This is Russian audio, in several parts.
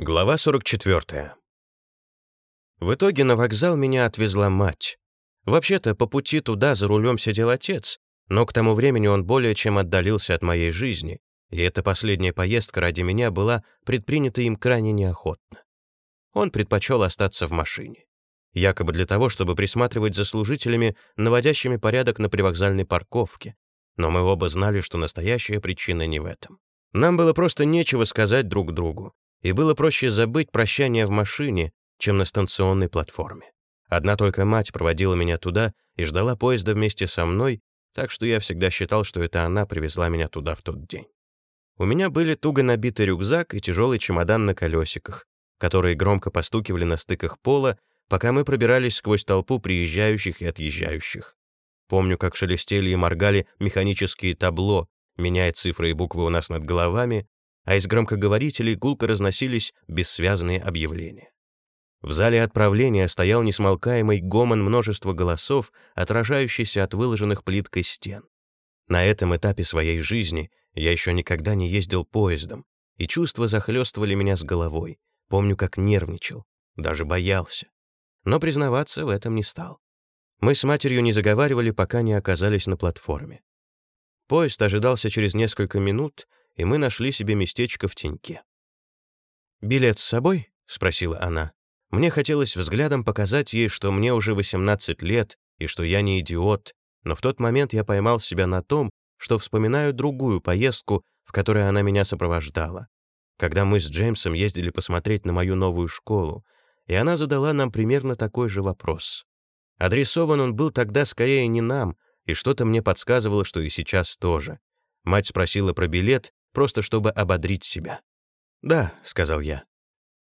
Глава 44. В итоге на вокзал меня отвезла мать. Вообще-то по пути туда за рулем сидел отец, но к тому времени он более чем отдалился от моей жизни, и эта последняя поездка ради меня была предпринята им крайне неохотно. Он предпочел остаться в машине. Якобы для того, чтобы присматривать за служителями, наводящими порядок на привокзальной парковке. Но мы оба знали, что настоящая причина не в этом. Нам было просто нечего сказать друг другу, и было проще забыть прощание в машине, чем на станционной платформе. Одна только мать проводила меня туда и ждала поезда вместе со мной, так что я всегда считал, что это она привезла меня туда в тот день. У меня были туго набитый рюкзак и тяжелый чемодан на колесиках, которые громко постукивали на стыках пола, пока мы пробирались сквозь толпу приезжающих и отъезжающих. Помню, как шелестели и моргали механические табло, меняя цифры и буквы у нас над головами, а из громкоговорителей гулко разносились бессвязные объявления. В зале отправления стоял несмолкаемый гомон множества голосов, отражающийся от выложенных плиткой стен. На этом этапе своей жизни я еще никогда не ездил поездом, и чувства захлестывали меня с головой. Помню, как нервничал, даже боялся. Но признаваться в этом не стал. Мы с матерью не заговаривали, пока не оказались на платформе. Поезд ожидался через несколько минут, и мы нашли себе местечко в теньке. «Билет с собой?» — спросила она. Мне хотелось взглядом показать ей, что мне уже 18 лет и что я не идиот, но в тот момент я поймал себя на том, что вспоминаю другую поездку, в которой она меня сопровождала. Когда мы с Джеймсом ездили посмотреть на мою новую школу, и она задала нам примерно такой же вопрос. Адресован он был тогда скорее не нам, и что-то мне подсказывало, что и сейчас тоже. Мать спросила про билет, просто чтобы ободрить себя. «Да», — сказал я.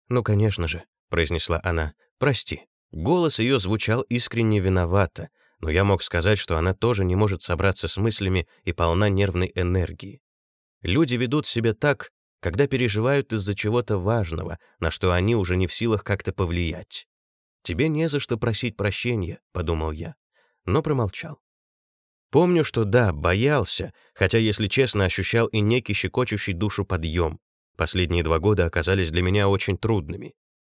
«Ну, конечно же», — произнесла она, — «прости». Голос ее звучал искренне виновато, но я мог сказать, что она тоже не может собраться с мыслями и полна нервной энергии. Люди ведут себя так, когда переживают из-за чего-то важного, на что они уже не в силах как-то повлиять. «Тебе не за что просить прощения», — подумал я, но промолчал. Помню, что да, боялся, хотя, если честно, ощущал и некий щекочущий душу подъем. Последние два года оказались для меня очень трудными.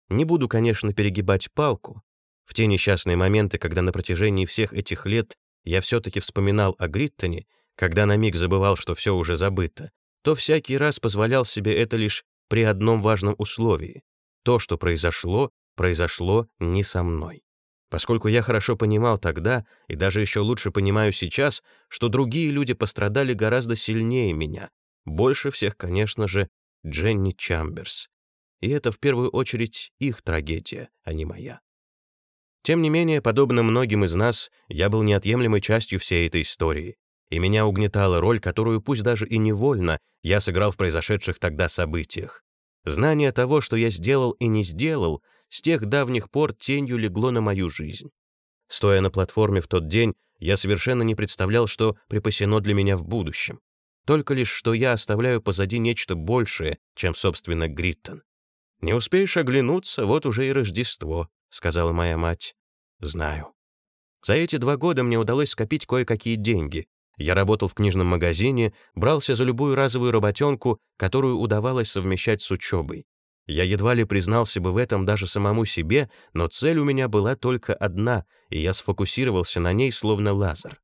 Не буду, конечно, перегибать палку. В те несчастные моменты, когда на протяжении всех этих лет я все-таки вспоминал о Гриттоне, когда на миг забывал, что все уже забыто, то всякий раз позволял себе это лишь при одном важном условии. То, что произошло, произошло не со мной поскольку я хорошо понимал тогда и даже еще лучше понимаю сейчас, что другие люди пострадали гораздо сильнее меня. Больше всех, конечно же, Дженни Чамберс. И это в первую очередь их трагедия, а не моя. Тем не менее, подобно многим из нас, я был неотъемлемой частью всей этой истории, и меня угнетала роль, которую, пусть даже и невольно, я сыграл в произошедших тогда событиях. Знание того, что я сделал и не сделал, с тех давних пор тенью легло на мою жизнь. Стоя на платформе в тот день, я совершенно не представлял, что припасено для меня в будущем. Только лишь, что я оставляю позади нечто большее, чем, собственно, Гриттон. «Не успеешь оглянуться, вот уже и Рождество», — сказала моя мать. «Знаю». За эти два года мне удалось скопить кое-какие деньги. Я работал в книжном магазине, брался за любую разовую работенку, которую удавалось совмещать с учебой. Я едва ли признался бы в этом даже самому себе, но цель у меня была только одна, и я сфокусировался на ней словно лазер.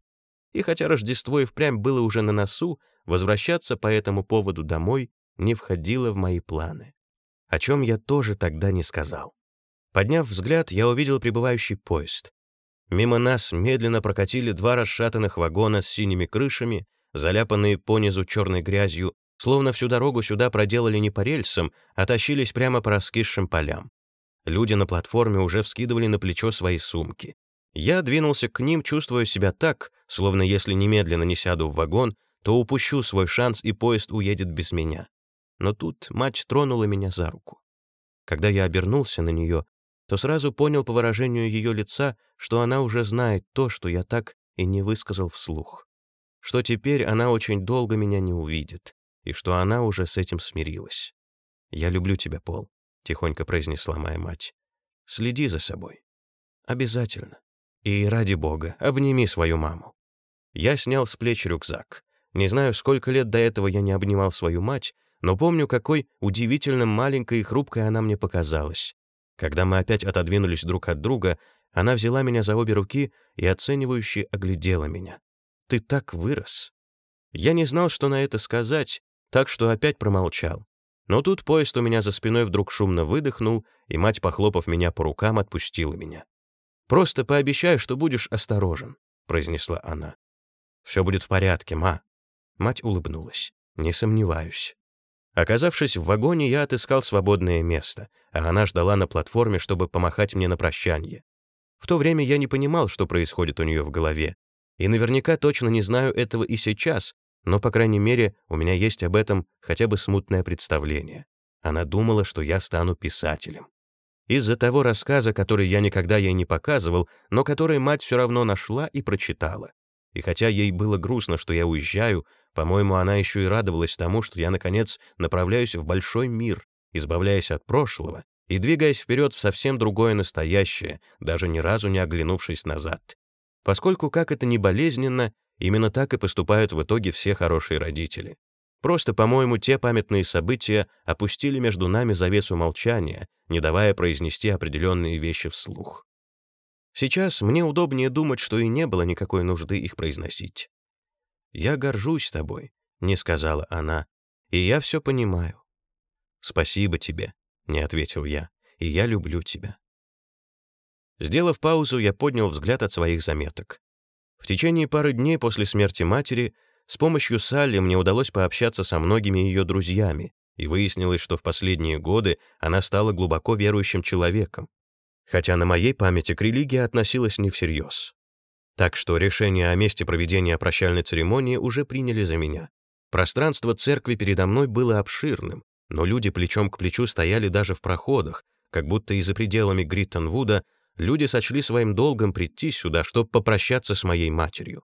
И хотя Рождество и впрямь было уже на носу, возвращаться по этому поводу домой не входило в мои планы. О чем я тоже тогда не сказал. Подняв взгляд, я увидел прибывающий поезд. Мимо нас медленно прокатили два расшатанных вагона с синими крышами, заляпанные понизу черной грязью Словно всю дорогу сюда проделали не по рельсам, а тащились прямо по раскисшим полям. Люди на платформе уже вскидывали на плечо свои сумки. Я двинулся к ним, чувствуя себя так, словно если немедленно не сяду в вагон, то упущу свой шанс, и поезд уедет без меня. Но тут мать тронула меня за руку. Когда я обернулся на нее, то сразу понял по выражению ее лица, что она уже знает то, что я так и не высказал вслух. Что теперь она очень долго меня не увидит и что она уже с этим смирилась. «Я люблю тебя, Пол», — тихонько произнесла моя мать. «Следи за собой. Обязательно. И ради бога, обними свою маму». Я снял с плеч рюкзак. Не знаю, сколько лет до этого я не обнимал свою мать, но помню, какой удивительно маленькой и хрупкой она мне показалась. Когда мы опять отодвинулись друг от друга, она взяла меня за обе руки и оценивающе оглядела меня. «Ты так вырос!» Я не знал, что на это сказать, так что опять промолчал. Но тут поезд у меня за спиной вдруг шумно выдохнул, и мать, похлопав меня по рукам, отпустила меня. «Просто пообещай, что будешь осторожен», — произнесла она. «Все будет в порядке, ма». Мать улыбнулась. «Не сомневаюсь». Оказавшись в вагоне, я отыскал свободное место, а она ждала на платформе, чтобы помахать мне на прощанье. В то время я не понимал, что происходит у нее в голове, и наверняка точно не знаю этого и сейчас, но, по крайней мере, у меня есть об этом хотя бы смутное представление. Она думала, что я стану писателем. Из-за того рассказа, который я никогда ей не показывал, но который мать все равно нашла и прочитала. И хотя ей было грустно, что я уезжаю, по-моему, она еще и радовалась тому, что я, наконец, направляюсь в большой мир, избавляясь от прошлого и двигаясь вперед в совсем другое настоящее, даже ни разу не оглянувшись назад. Поскольку, как это не болезненно, именно так и поступают в итоге все хорошие родители. Просто, по-моему, те памятные события опустили между нами завесу молчания, не давая произнести определенные вещи вслух. Сейчас мне удобнее думать, что и не было никакой нужды их произносить. «Я горжусь тобой», — не сказала она, — «и я все понимаю». «Спасибо тебе», — не ответил я, — «и я люблю тебя». Сделав паузу, я поднял взгляд от своих заметок. В течение пары дней после смерти матери с помощью Салли мне удалось пообщаться со многими ее друзьями, и выяснилось, что в последние годы она стала глубоко верующим человеком, хотя на моей памяти к религии относилась не всерьез. Так что решение о месте проведения прощальной церемонии уже приняли за меня. Пространство церкви передо мной было обширным, но люди плечом к плечу стояли даже в проходах, как будто и за пределами Гриттонвуда люди сочли своим долгом прийти сюда, чтобы попрощаться с моей матерью.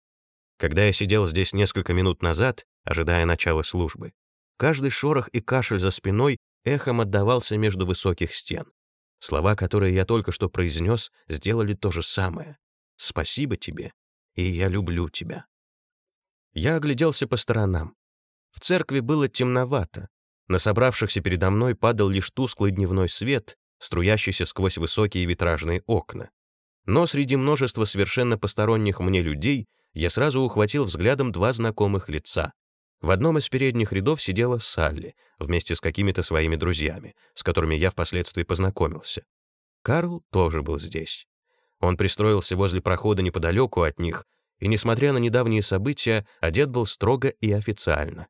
Когда я сидел здесь несколько минут назад, ожидая начала службы, каждый шорох и кашель за спиной эхом отдавался между высоких стен. Слова, которые я только что произнес, сделали то же самое. «Спасибо тебе, и я люблю тебя». Я огляделся по сторонам. В церкви было темновато. На собравшихся передо мной падал лишь тусклый дневной свет, струящийся сквозь высокие витражные окна. Но среди множества совершенно посторонних мне людей я сразу ухватил взглядом два знакомых лица. В одном из передних рядов сидела Салли вместе с какими-то своими друзьями, с которыми я впоследствии познакомился. Карл тоже был здесь. Он пристроился возле прохода неподалеку от них, и, несмотря на недавние события, одет был строго и официально.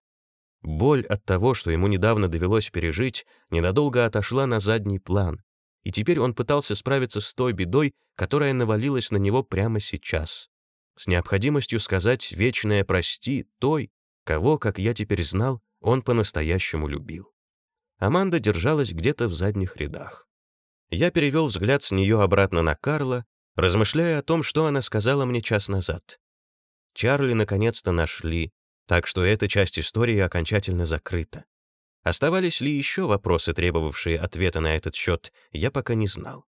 Боль от того, что ему недавно довелось пережить, ненадолго отошла на задний план, и теперь он пытался справиться с той бедой, которая навалилась на него прямо сейчас. С необходимостью сказать вечное «прости» той, кого, как я теперь знал, он по-настоящему любил. Аманда держалась где-то в задних рядах. Я перевел взгляд с нее обратно на Карла, размышляя о том, что она сказала мне час назад. Чарли наконец-то нашли, так что эта часть истории окончательно закрыта. Оставались ли еще вопросы, требовавшие ответа на этот счет, я пока не знал.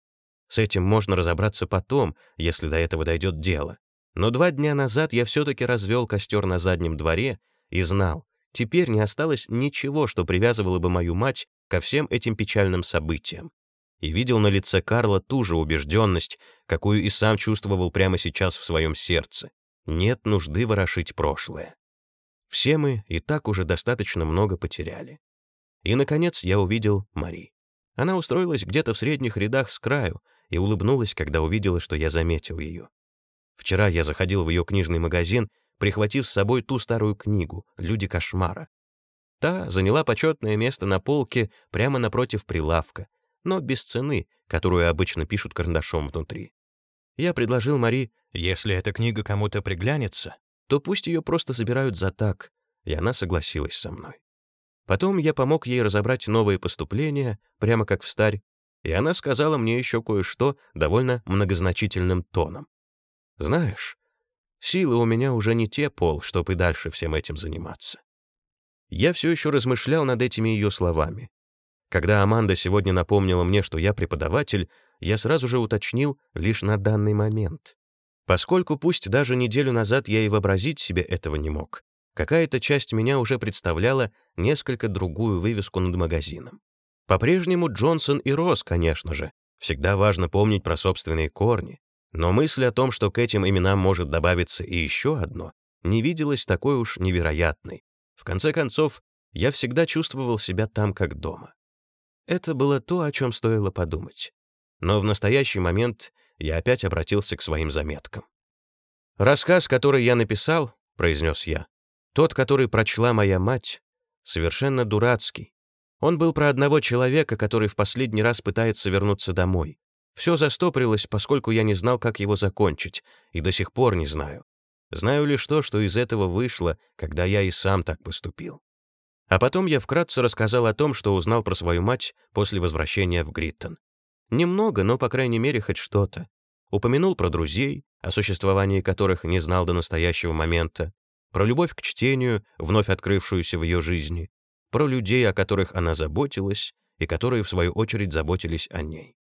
С этим можно разобраться потом, если до этого дойдет дело. Но два дня назад я все-таки развел костер на заднем дворе и знал, теперь не осталось ничего, что привязывало бы мою мать ко всем этим печальным событиям. И видел на лице Карла ту же убежденность, какую и сам чувствовал прямо сейчас в своем сердце. Нет нужды ворошить прошлое. Все мы и так уже достаточно много потеряли. И, наконец, я увидел Мари. Она устроилась где-то в средних рядах с краю и улыбнулась, когда увидела, что я заметил ее. Вчера я заходил в ее книжный магазин, прихватив с собой ту старую книгу «Люди кошмара». Та заняла почетное место на полке прямо напротив прилавка, но без цены, которую обычно пишут карандашом внутри. Я предложил Мари, если эта книга кому-то приглянется, то пусть ее просто забирают за так, и она согласилась со мной. Потом я помог ей разобрать новые поступления, прямо как в старь, и она сказала мне еще кое-что довольно многозначительным тоном. «Знаешь, силы у меня уже не те, Пол, чтобы и дальше всем этим заниматься». Я все еще размышлял над этими ее словами. Когда Аманда сегодня напомнила мне, что я преподаватель, я сразу же уточнил лишь на данный момент. Поскольку пусть даже неделю назад я и вообразить себе этого не мог, какая-то часть меня уже представляла несколько другую вывеску над магазином. По-прежнему Джонсон и Росс, конечно же. Всегда важно помнить про собственные корни. Но мысль о том, что к этим именам может добавиться и еще одно, не виделась такой уж невероятной. В конце концов, я всегда чувствовал себя там как дома. Это было то, о чем стоило подумать. Но в настоящий момент я опять обратился к своим заметкам. «Рассказ, который я написал», — произнес я, «тот, который прочла моя мать, совершенно дурацкий. Он был про одного человека, который в последний раз пытается вернуться домой. Все застопорилось, поскольку я не знал, как его закончить, и до сих пор не знаю. Знаю лишь то, что из этого вышло, когда я и сам так поступил. А потом я вкратце рассказал о том, что узнал про свою мать после возвращения в Гриттон. Немного, но, по крайней мере, хоть что-то. Упомянул про друзей, о существовании которых не знал до настоящего момента, про любовь к чтению, вновь открывшуюся в ее жизни, про людей, о которых она заботилась, и которые, в свою очередь, заботились о ней.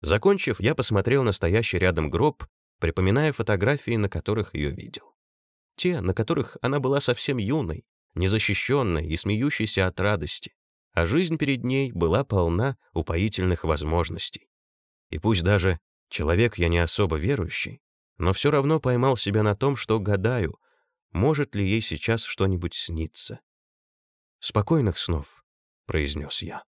Закончив, я посмотрел на стоящий рядом гроб, припоминая фотографии, на которых ее видел. Те, на которых она была совсем юной, незащищенной и смеющейся от радости, а жизнь перед ней была полна упоительных возможностей. И пусть даже человек я не особо верующий, но все равно поймал себя на том, что гадаю, может ли ей сейчас что-нибудь сниться. «Спокойных снов», — произнес я.